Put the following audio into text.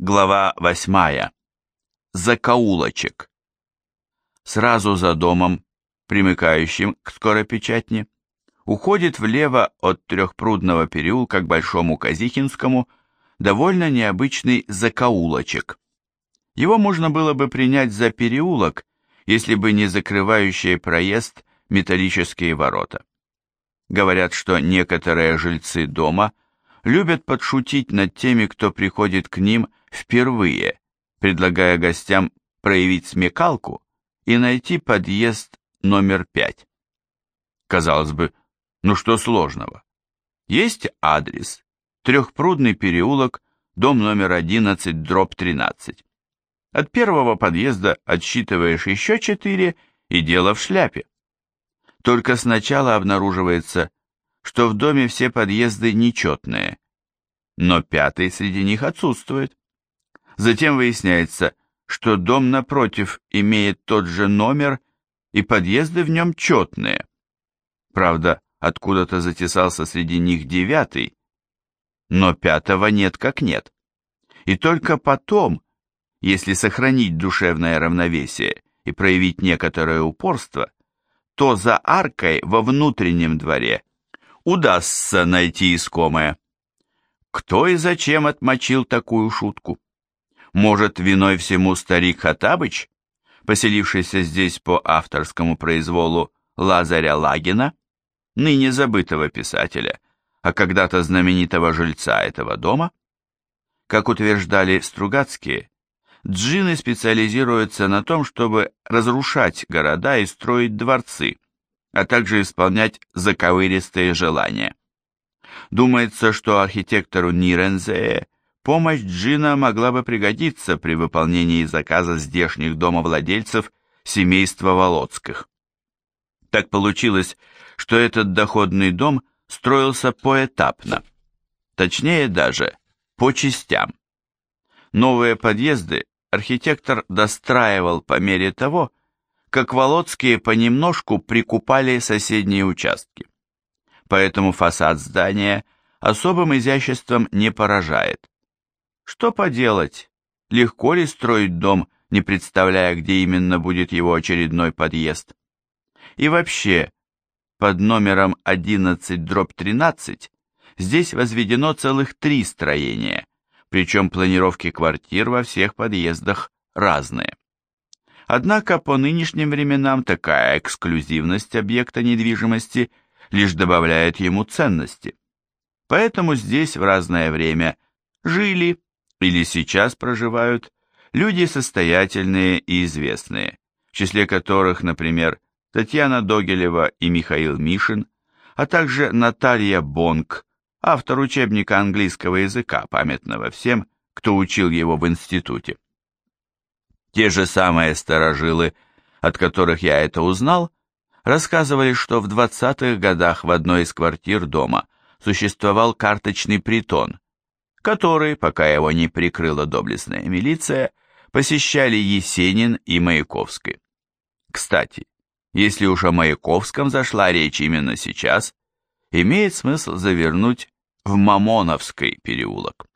Глава 8. Закоулочек. Сразу за домом, примыкающим к скоропечатне, уходит влево от Трехпрудного переулка к Большому Казихинскому довольно необычный закоулочек. Его можно было бы принять за переулок, если бы не закрывающие проезд металлические ворота. Говорят, что некоторые жильцы дома любят подшутить над теми, кто приходит к ним впервые, предлагая гостям проявить смекалку и найти подъезд номер пять. Казалось бы, ну что сложного? Есть адрес, Трехпрудный переулок, дом номер 11, дробь 13. От первого подъезда отсчитываешь еще четыре, и дело в шляпе. Только сначала обнаруживается, что в доме все подъезды нечетные, но пятый среди них отсутствует. Затем выясняется, что дом напротив имеет тот же номер, и подъезды в нем четные. Правда, откуда-то затесался среди них девятый, но пятого нет как нет. И только потом, если сохранить душевное равновесие и проявить некоторое упорство, то за аркой во внутреннем дворе удастся найти искомое. Кто и зачем отмочил такую шутку? Может, виной всему старик Хатабыч, поселившийся здесь по авторскому произволу Лазаря Лагина, ныне забытого писателя, а когда-то знаменитого жильца этого дома? Как утверждали Стругацкие, джинны специализируются на том, чтобы разрушать города и строить дворцы, а также исполнять заковыристые желания. Думается, что архитектору Нирензее помощь джина могла бы пригодиться при выполнении заказа здешних домовладельцев семейства Володских. Так получилось, что этот доходный дом строился поэтапно, точнее даже по частям. Новые подъезды архитектор достраивал по мере того, как Володские понемножку прикупали соседние участки. Поэтому фасад здания особым изяществом не поражает. Что поделать, легко ли строить дом, не представляя, где именно будет его очередной подъезд? И вообще, под номером 11 дробь 13 здесь возведено целых три строения, причем планировки квартир во всех подъездах разные. Однако по нынешним временам такая эксклюзивность объекта недвижимости лишь добавляет ему ценности. Поэтому здесь в разное время жили или сейчас проживают люди состоятельные и известные, в числе которых, например, Татьяна Догилева и Михаил Мишин, а также Наталья Бонг, автор учебника английского языка, памятного всем, кто учил его в институте. Те же самые старожилы, от которых я это узнал, рассказывали, что в 20-х годах в одной из квартир дома существовал карточный притон, который, пока его не прикрыла доблестная милиция, посещали Есенин и Маяковский. Кстати, если уж о Маяковском зашла речь именно сейчас, имеет смысл завернуть в Мамоновский переулок.